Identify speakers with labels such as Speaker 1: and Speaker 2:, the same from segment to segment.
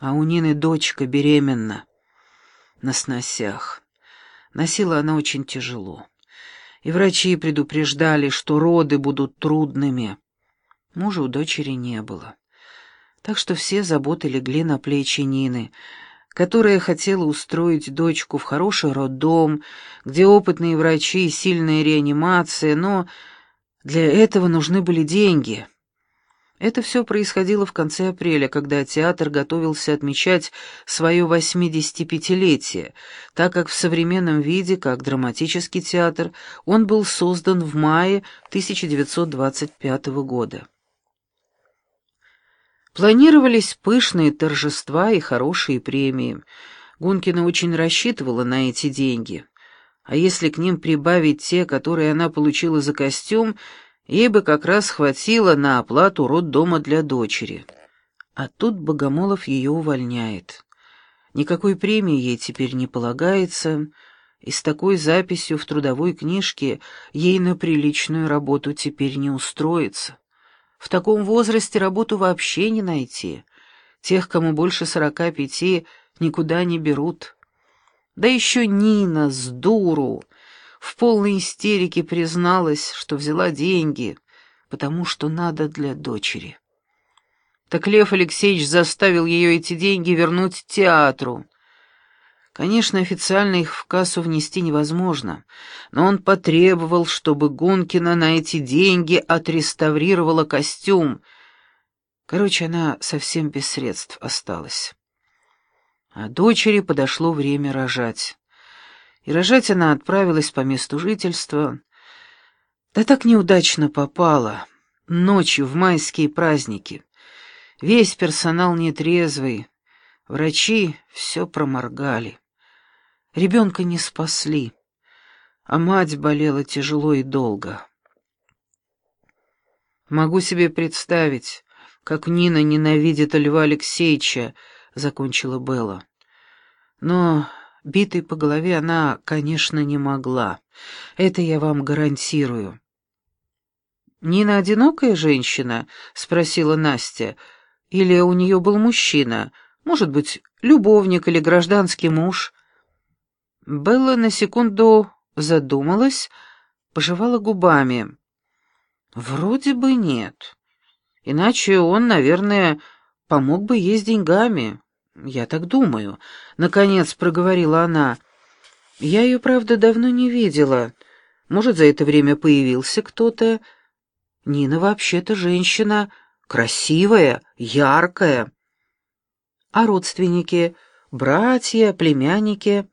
Speaker 1: А у Нины дочка беременна. На сносях. Носила она очень тяжело. И врачи предупреждали, что роды будут трудными. Мужа у дочери не было. Так что все заботы легли на плечи Нины, которая хотела устроить дочку в хороший роддом, где опытные врачи и сильная реанимация, но для этого нужны были деньги — это все происходило в конце апреля, когда театр готовился отмечать свое 85-летие, так как в современном виде, как драматический театр, он был создан в мае 1925 года. Планировались пышные торжества и хорошие премии. Гункина очень рассчитывала на эти деньги. А если к ним прибавить те, которые она получила за костюм, Бы как раз хватило на оплату роддома для дочери. А тут Богомолов ее увольняет. Никакой премии ей теперь не полагается, и с такой записью в трудовой книжке ей на приличную работу теперь не устроиться. В таком возрасте работу вообще не найти. Тех, кому больше сорока пяти, никуда не берут. Да еще Нина с дуру в полной истерике призналась, что взяла деньги, потому что надо для дочери. Так Лев Алексеевич заставил ее эти деньги вернуть театру. Конечно, официально их в кассу внести невозможно, но он потребовал, чтобы Гункина на эти деньги отреставрировала костюм. Короче, она совсем без средств осталась. А дочери подошло время рожать и рожать она отправилась по месту жительства. Да так неудачно попала. Ночью в майские праздники. Весь персонал нетрезвый. Врачи все проморгали. Ребенка не спасли, а мать болела тяжело и долго. Могу себе представить, как Нина ненавидит Льва Алексеевича, — закончила Белла. Но Битой по голове она, конечно, не могла. Это я вам гарантирую. «Нина одинокая женщина?» — спросила Настя. «Или у нее был мужчина? Может быть, любовник или гражданский муж?» Белла на секунду задумалась, пожевала губами. «Вроде бы нет. Иначе он, наверное, помог бы ей с деньгами. «Я так думаю», — наконец проговорила она. «Я ее, правда, давно не видела. Может, за это время появился кто-то. Нина вообще-то женщина красивая, яркая. А родственники, братья, племянники...»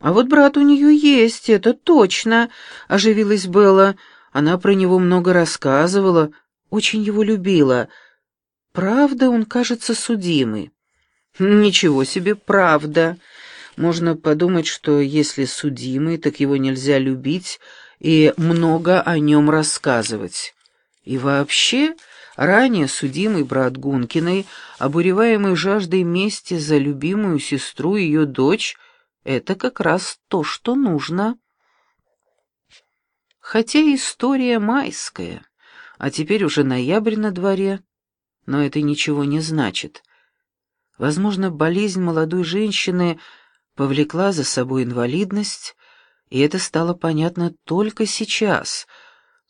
Speaker 1: «А вот брат у нее есть, это точно», — оживилась Белла. Она про него много рассказывала, очень его любила. Правда, он кажется судимый. Ничего себе, правда. Можно подумать, что если судимый, так его нельзя любить и много о нем рассказывать. И вообще, ранее судимый брат Гункиной, обуреваемый жаждой мести за любимую сестру и ее дочь, это как раз то, что нужно. Хотя история майская, а теперь уже ноябрь на дворе, но это ничего не значит. Возможно, болезнь молодой женщины повлекла за собой инвалидность, и это стало понятно только сейчас,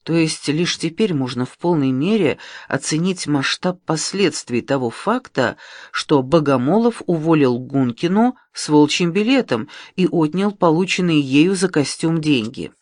Speaker 1: то есть лишь теперь можно в полной мере оценить масштаб последствий того факта, что Богомолов уволил Гункину с волчьим билетом и отнял полученные ею за костюм деньги.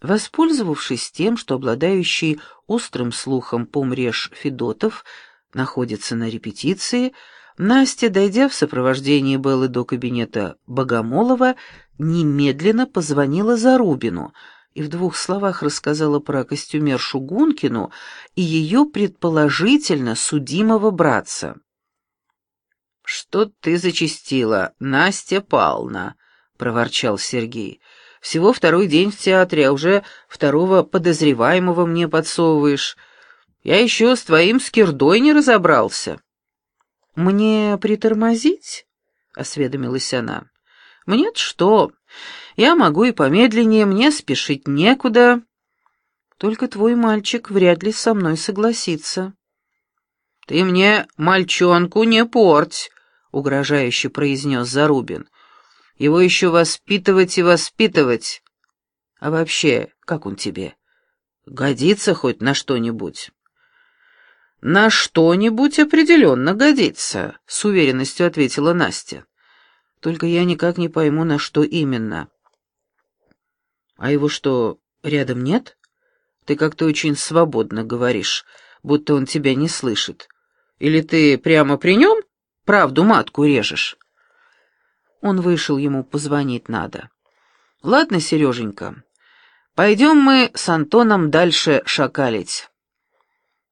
Speaker 1: Воспользовавшись тем, что обладающий острым слухом помреж Федотов находится на репетиции, Настя, дойдя в сопровождении Беллы до кабинета Богомолова, немедленно позвонила Зарубину и в двух словах рассказала про костюмершу Гункину и ее предположительно судимого братца. «Что ты зачастила, Настя Павловна?» — проворчал Сергей. «Всего второй день в театре, а уже второго подозреваемого мне подсовываешь. Я еще с твоим скирдой не разобрался». «Мне притормозить?» — осведомилась она. «Мне-то что? Я могу и помедленнее, мне спешить некуда. Только твой мальчик вряд ли со мной согласится». «Ты мне мальчонку не порть», — угрожающе произнес Зарубин. «Его еще воспитывать и воспитывать. А вообще, как он тебе? Годится хоть на что-нибудь?» «На что-нибудь определенно годится», — с уверенностью ответила Настя. «Только я никак не пойму, на что именно». «А его что, рядом нет? Ты как-то очень свободно говоришь, будто он тебя не слышит». Или ты прямо при нем правду матку режешь?» Он вышел, ему позвонить надо. «Ладно, Сереженька, пойдем мы с Антоном дальше шакалить».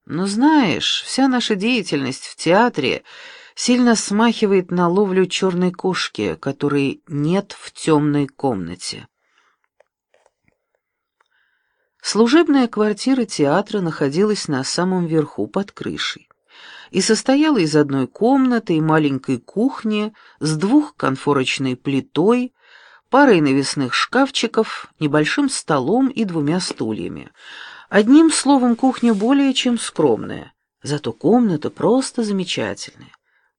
Speaker 1: Но знаешь, вся наша деятельность в театре сильно смахивает на ловлю черной кошки, которой нет в темной комнате. Служебная квартира театра находилась на самом верху под крышей и состояла из одной комнаты и маленькой кухни с двухконфорочной плитой, парой навесных шкафчиков, небольшим столом и двумя стульями. Одним словом, кухня более чем скромная, зато комната просто замечательная.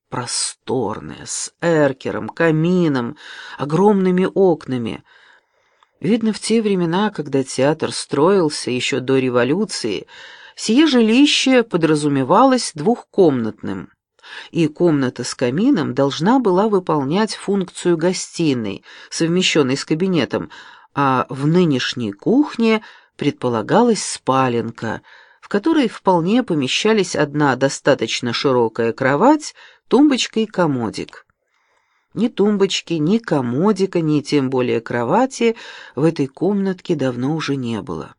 Speaker 1: Просторная, с эркером, камином, огромными окнами. Видно, в те времена, когда театр строился еще до революции, Сие жилище подразумевалось двухкомнатным, и комната с камином должна была выполнять функцию гостиной, совмещенной с кабинетом, а в нынешней кухне предполагалась спаленка, в которой вполне помещались одна достаточно широкая кровать, тумбочка и комодик. Ни тумбочки, ни комодика, ни тем более кровати в этой комнатке давно уже не было.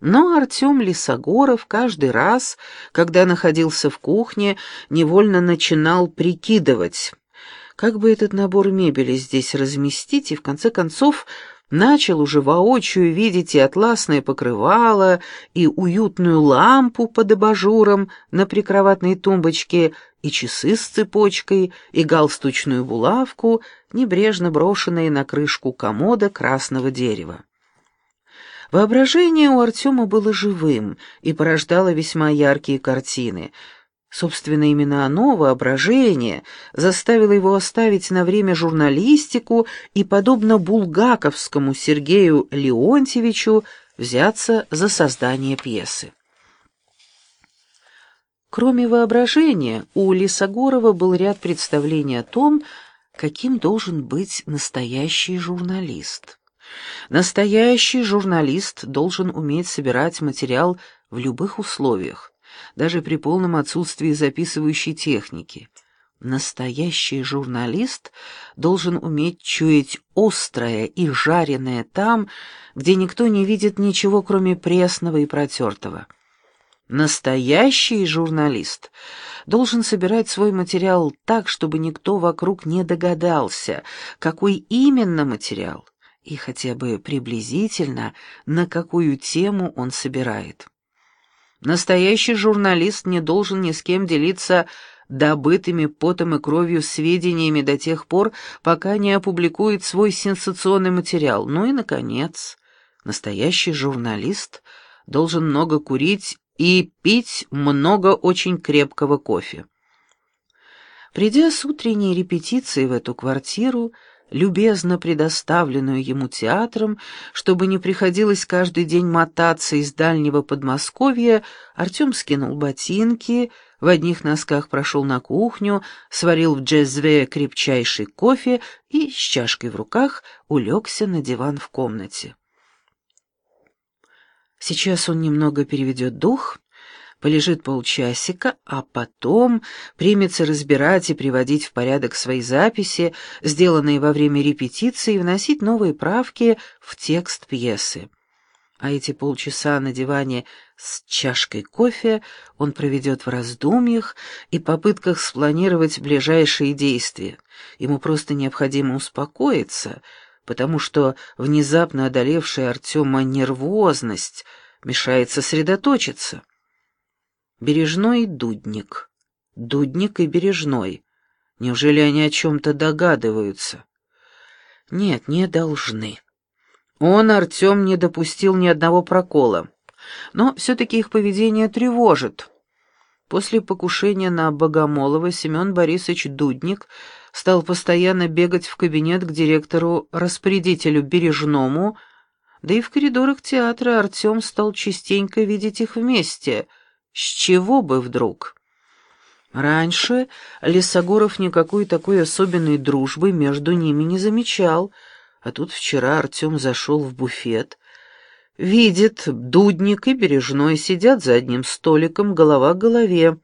Speaker 1: Но Артем Лисогоров каждый раз, когда находился в кухне, невольно начинал прикидывать, как бы этот набор мебели здесь разместить, и в конце концов начал уже воочию видеть и атласное покрывало, и уютную лампу под абажуром на прикроватной тумбочке, и часы с цепочкой, и галстучную булавку, небрежно брошенные на крышку комода красного дерева. Воображение у Артема было живым и порождало весьма яркие картины. Собственно, именно оно, воображение, заставило его оставить на время журналистику и, подобно булгаковскому Сергею Леонтьевичу, взяться за создание пьесы. Кроме воображения, у Лисогорова был ряд представлений о том, каким должен быть настоящий журналист. Настоящий журналист должен уметь собирать материал в любых условиях, даже при полном отсутствии записывающей техники. Настоящий журналист должен уметь чуять острое и жареное там, где никто не видит ничего, кроме пресного и протертого. Настоящий журналист должен собирать свой материал так, чтобы никто вокруг не догадался, какой именно материал и хотя бы приблизительно, на какую тему он собирает. Настоящий журналист не должен ни с кем делиться добытыми потом и кровью сведениями до тех пор, пока не опубликует свой сенсационный материал. Ну и, наконец, настоящий журналист должен много курить и пить много очень крепкого кофе. Придя с утренней репетиции в эту квартиру, любезно предоставленную ему театром, чтобы не приходилось каждый день мотаться из дальнего Подмосковья, Артем скинул ботинки, в одних носках прошел на кухню, сварил в джезве крепчайший кофе и с чашкой в руках улегся на диван в комнате. Сейчас он немного переведет дух полежит полчасика, а потом примется разбирать и приводить в порядок свои записи, сделанные во время репетиции, и вносить новые правки в текст пьесы. А эти полчаса на диване с чашкой кофе он проведет в раздумьях и попытках спланировать ближайшие действия. Ему просто необходимо успокоиться, потому что внезапно одолевшая Артема нервозность мешает сосредоточиться. Бережной и Дудник. Дудник и Бережной. Неужели они о чем-то догадываются? Нет, не должны. Он, Артем, не допустил ни одного прокола. Но все-таки их поведение тревожит. После покушения на Богомолова Семен Борисович Дудник стал постоянно бегать в кабинет к директору-распорядителю Бережному, да и в коридорах театра Артем стал частенько видеть их вместе. С чего бы вдруг? Раньше Лесогоров никакой такой особенной дружбы между ними не замечал, а тут вчера Артем зашел в буфет, видит, Дудник и Бережной сидят за одним столиком, голова к голове,